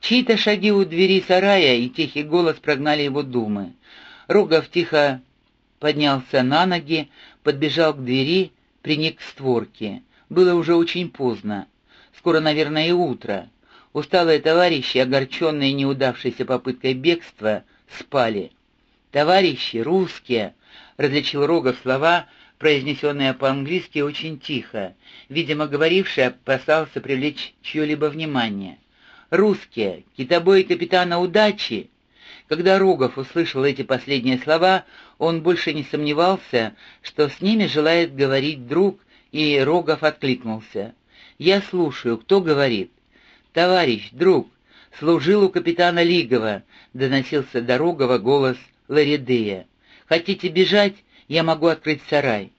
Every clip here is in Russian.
Чьи-то шаги у двери сарая и тихий голос прогнали его думы. Рогов тихо поднялся на ноги, подбежал к двери, приник к створке. Было уже очень поздно. Скоро, наверное, и утро. Усталые товарищи, огорченные неудавшейся попыткой бегства, спали. «Товарищи, русские!» — различил Рогов слова, произнесенные по-английски очень тихо. Видимо, говоривший опасался привлечь чье-либо внимание. «Русские! Китобои капитана удачи!» Когда Рогов услышал эти последние слова, он больше не сомневался, что с ними желает говорить друг, и Рогов откликнулся. «Я слушаю. Кто говорит?» «Товарищ, друг, служил у капитана Лигова», — доносился до Рогова голос Ларидея. «Хотите бежать? Я могу открыть сарай».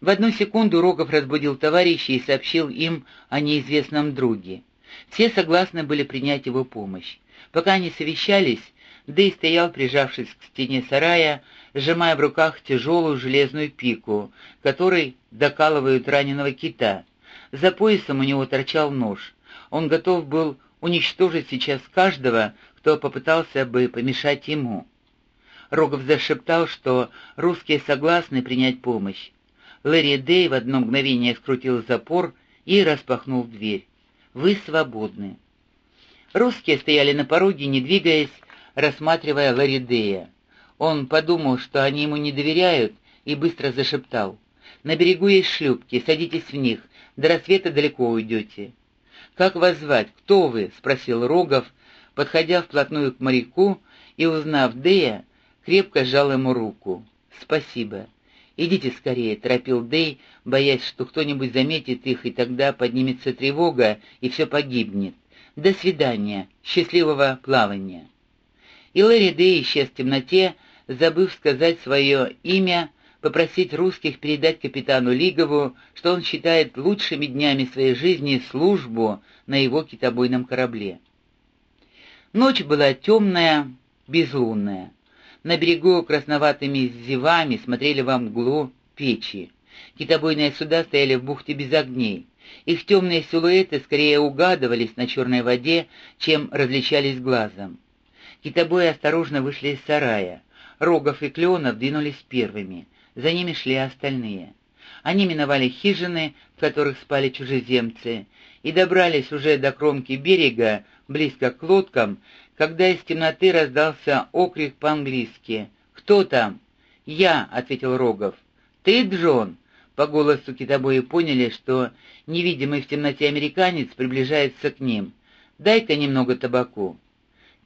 В одну секунду Рогов разбудил товарищей и сообщил им о неизвестном друге. Все согласны были принять его помощь. Пока они совещались, Дэй стоял, прижавшись к стене сарая, сжимая в руках тяжелую железную пику, которой докалывают раненого кита. За поясом у него торчал нож. Он готов был уничтожить сейчас каждого, кто попытался бы помешать ему. Рогов зашептал, что русские согласны принять помощь. Лэри Дэй в одно мгновение скрутил запор и распахнул дверь. «Вы свободны». Русские стояли на пороге, не двигаясь, рассматривая Лэри Дэя. Он подумал, что они ему не доверяют, и быстро зашептал. «На берегу есть шлюпки, садитесь в них, до рассвета далеко уйдете». «Как вас звать? Кто вы?» — спросил Рогов, подходя вплотную к моряку и, узнав Дэя, крепко сжал ему руку. «Спасибо. Идите скорее», — торопил Дэй, боясь, что кто-нибудь заметит их, и тогда поднимется тревога, и все погибнет. «До свидания. Счастливого плавания». И Лэри Дэй исчез в темноте, забыв сказать свое имя, попросить русских передать капитану Лигову, что он считает лучшими днями своей жизни службу на его китобойном корабле. Ночь была темная, безлунная. На берегу красноватыми зевами смотрели во мглу печи. Китобойные суда стояли в бухте без огней. Их темные силуэты скорее угадывались на черной воде, чем различались глазом. Китобои осторожно вышли из сарая. Рогов и Кленов двинулись первыми. За ними шли остальные. Они миновали хижины, в которых спали чужеземцы, и добрались уже до кромки берега, близко к лодкам, когда из темноты раздался окрик по-английски. «Кто там?» «Я», — ответил Рогов. «Ты, Джон?» По голосу китобои поняли, что невидимый в темноте американец приближается к ним. «Дай-ка немного табаку».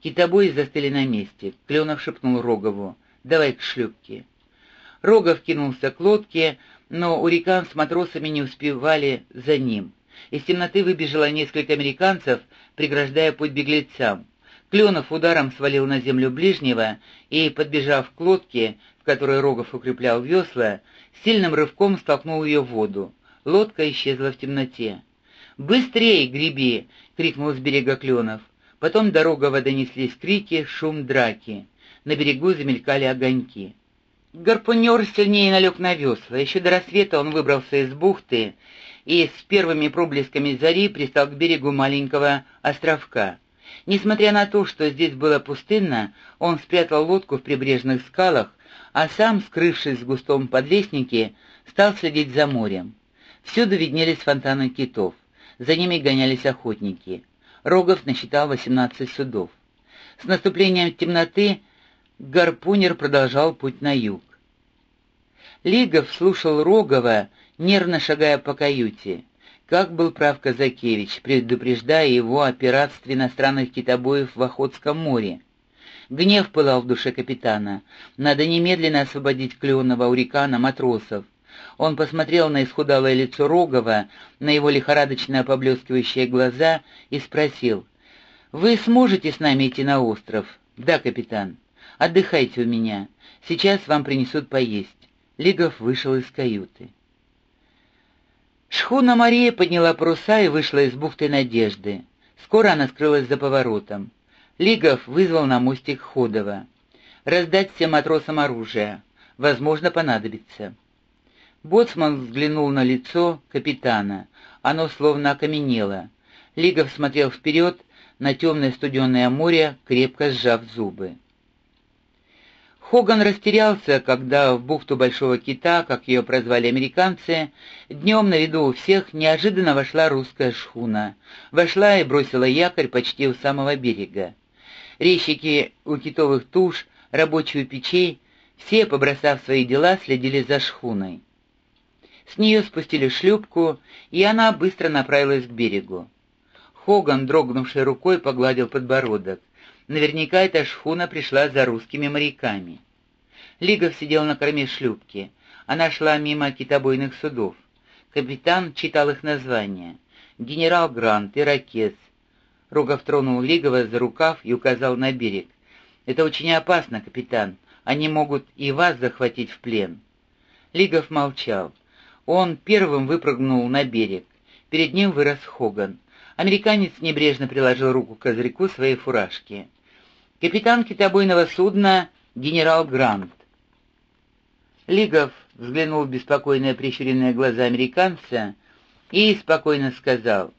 Китобои застыли на месте. Кленов шепнул Рогову. «Давай к шлюпке». Рогов кинулся к лодке, но урикан с матросами не успевали за ним. Из темноты выбежало несколько американцев, преграждая путь беглецам. Кленов ударом свалил на землю ближнего и, подбежав к лодке, в которой Рогов укреплял весла, сильным рывком столкнул ее в воду. Лодка исчезла в темноте. «Быстрей, греби!» — крикнул с берега Кленов. Потом до Рогова донеслись крики, шум драки. На берегу замелькали огоньки. Гарпунер сильнее налег на весла. Еще до рассвета он выбрался из бухты и с первыми проблесками зари пристал к берегу маленького островка. Несмотря на то, что здесь было пустынно, он спрятал лодку в прибрежных скалах, а сам, скрывшись в густом подлеснике, стал следить за морем. Всюду виднелись фонтаны китов. За ними гонялись охотники. Рогов насчитал 18 судов. С наступлением темноты гарпунер продолжал путь на юг. Лигов слушал Рогова, нервно шагая по каюте. Как был прав Казакевич, предупреждая его о пиратстве иностранных китобоев в Охотском море. Гнев пылал в душе капитана. Надо немедленно освободить клеенного урикана матросов. Он посмотрел на исхудалое лицо Рогова, на его лихорадочно поблескивающие глаза и спросил, «Вы сможете с нами идти на остров?» «Да, капитан». Отдыхайте у меня. Сейчас вам принесут поесть». Лигов вышел из каюты. Шхуна Мария подняла паруса и вышла из бухты Надежды. Скоро она скрылась за поворотом. Лигов вызвал на мостик Ходова. «Раздать всем матросам оружие. Возможно, понадобится». Боцман взглянул на лицо капитана. Оно словно окаменело. Лигов смотрел вперед, на темное студеное море, крепко сжав зубы. Хоган растерялся, когда в бухту Большого Кита, как ее прозвали американцы, днем на виду у всех неожиданно вошла русская шхуна. Вошла и бросила якорь почти у самого берега. Резчики у китовых туш, рабочие печей, все, побросав свои дела, следили за шхуной. С нее спустили шлюпку, и она быстро направилась к берегу. Хоган, дрогнувшей рукой, погладил подбородок. Наверняка эта шхуна пришла за русскими моряками. Лигов сидел на корме шлюпки. Она шла мимо китобойных судов. Капитан читал их названия. Генерал Грант, Иракес. Рогов тронул Лигова за рукав и указал на берег. «Это очень опасно, капитан. Они могут и вас захватить в плен». Лигов молчал. Он первым выпрыгнул на берег. Перед ним вырос Хоган. Американец небрежно приложил руку к козырьку своей фуражки капитан китобойного судна генерал Грант. Лигов взглянул в беспокойные прищуренные глаза американца и спокойно сказал,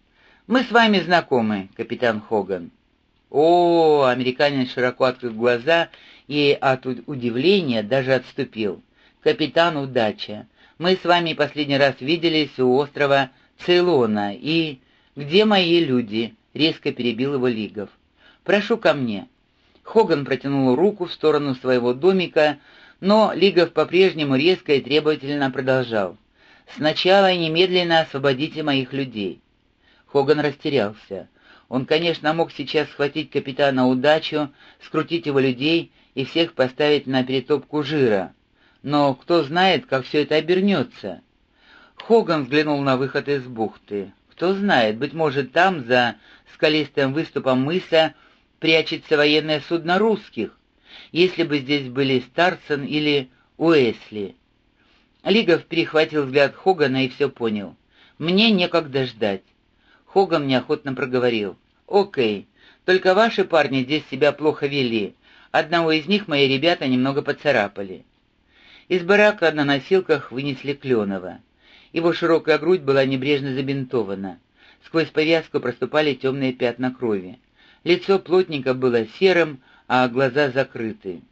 «Мы с вами знакомы, капитан Хоган». О, американец широко открыл глаза и от удивления даже отступил. «Капитан, удача! Мы с вами последний раз виделись у острова Цейлона, и... Где мои люди?» — резко перебил его Лигов. «Прошу ко мне. Хоган протянул руку в сторону своего домика, но Лигов по-прежнему резко и требовательно продолжал. «Сначала и немедленно освободите моих людей». Хоган растерялся. Он, конечно, мог сейчас схватить капитана удачу, скрутить его людей и всех поставить на перетопку жира. Но кто знает, как все это обернется. Хоган взглянул на выход из бухты. Кто знает, быть может, там, за скалистым выступом мыса, прячется военное судно русских, если бы здесь были Старсон или Уэсли. Лигов перехватил взгляд Хогана и все понял. «Мне некогда ждать». Хоган неохотно проговорил. «Окей, только ваши парни здесь себя плохо вели. Одного из них мои ребята немного поцарапали». Из барака на носилках вынесли Кленова. Его широкая грудь была небрежно забинтована. Сквозь повязку проступали темные пятна крови. Лицо плотника было серым, а глаза закрыты.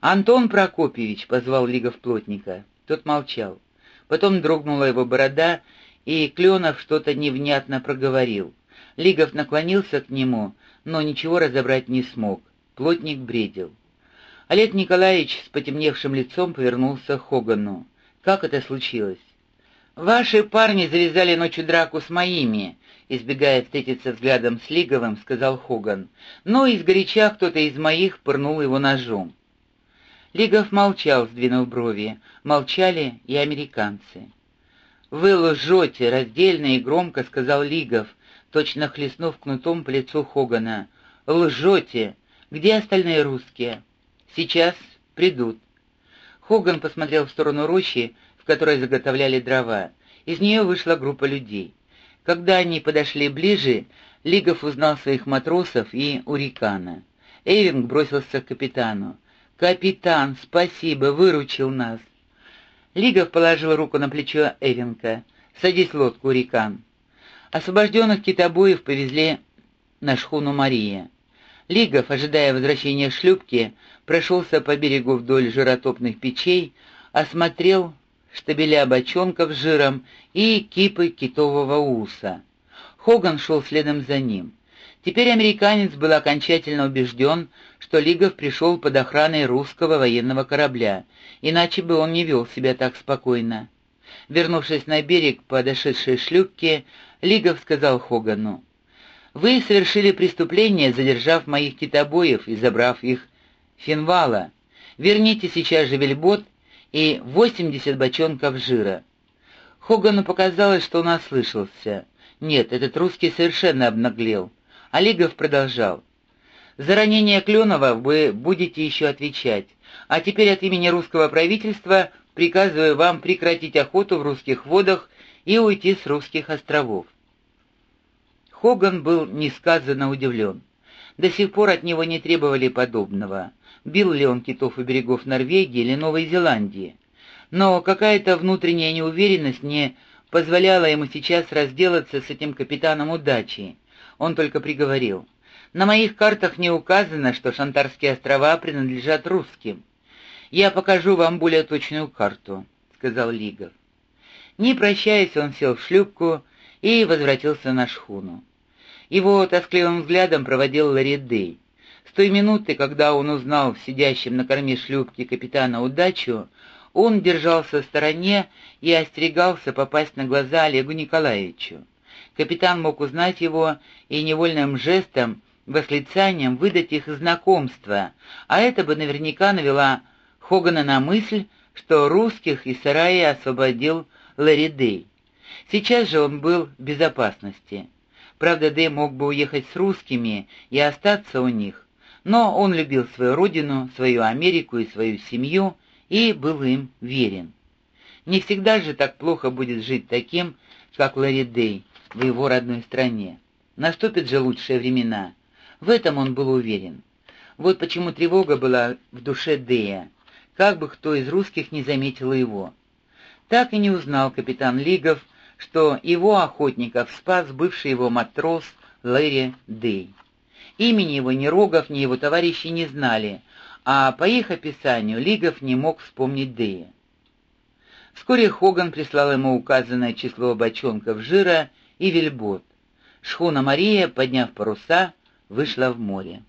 «Антон Прокопьевич!» — позвал Лигов плотника. Тот молчал. Потом дрогнула его борода, и Кленов что-то невнятно проговорил. Лигов наклонился к нему, но ничего разобрать не смог. Плотник бредил. Олег Николаевич с потемневшим лицом повернулся к Хогану. «Как это случилось?» «Ваши парни завязали ночью драку с моими», избегая встретиться взглядом с Лиговым, сказал Хоган. Но из горяча кто-то из моих пырнул его ножом. Лигов молчал, сдвинув брови. Молчали и американцы. «Вы лжете!» — раздельно и громко сказал Лигов, точно хлестнув кнутом по лицу Хогана. «Лжете! Где остальные русские?» «Сейчас придут». Хоган посмотрел в сторону рощи, которой заготовляли дрова. Из нее вышла группа людей. Когда они подошли ближе, Лигов узнал своих матросов и Урикана. Эйвинг бросился к капитану. «Капитан, спасибо, выручил нас!» Лигов положил руку на плечо Эвенка. «Садись в лодку, Урикан». Освобожденных китобоев повезли на шхуну Мария. Лигов, ожидая возвращения шлюпки, прошелся по берегу вдоль жиротопных печей, осмотрел штабеля бочонков с жиром и кипы китового уса. Хоган шел следом за ним. Теперь американец был окончательно убежден, что Лигов пришел под охраной русского военного корабля, иначе бы он не вел себя так спокойно. Вернувшись на берег по дошедшей шлюпке, Лигов сказал Хогану, «Вы совершили преступление, задержав моих китобоев и забрав их финвала. Верните сейчас же вельбот и 80 бочонков жира. Хогану показалось, что он ослышался. Нет, этот русский совершенно обнаглел. Олегов продолжал. «За ранение Кленова вы будете еще отвечать, а теперь от имени русского правительства приказываю вам прекратить охоту в русских водах и уйти с русских островов». Хоган был несказанно удивлен. До сих пор от него не требовали подобного бил ли он китов у берегов Норвегии или Новой Зеландии. Но какая-то внутренняя неуверенность не позволяла ему сейчас разделаться с этим капитаном удачи. Он только приговорил. На моих картах не указано, что Шантарские острова принадлежат русским. Я покажу вам более точную карту», — сказал Лигов. Не прощаясь, он сел в шлюпку и возвратился на шхуну. Его тоскливым взглядом проводил Ларидей. Той минуты, когда он узнал в сидящем на корме шлюпки капитана удачу, он держался в стороне и остерегался попасть на глаза Олегу Николаевичу. Капитан мог узнать его и невольным жестом восклицанием выдать их знакомство, а это бы наверняка навела Хогана на мысль, что русских из сарая освободил Ларри Дэй. Сейчас же он был в безопасности. Правда, Дэй мог бы уехать с русскими и остаться у них, но он любил свою родину, свою Америку и свою семью и был им верен. Не всегда же так плохо будет жить таким, как Ларри Дэй в его родной стране. Наступят же лучшие времена — в этом он был уверен. Вот почему тревога была в душе Дея, как бы кто из русских не заметил его. Так и не узнал капитан Лигов, что его охотников спас бывший его матрос Лэри Дей. Имени его ни Рогов, ни его товарищи не знали, а по их описанию Лигов не мог вспомнить Дея. Вскоре Хоган прислал ему указанное число бочонков жира и вельбот. Шхуна Мария, подняв паруса, вышла в море.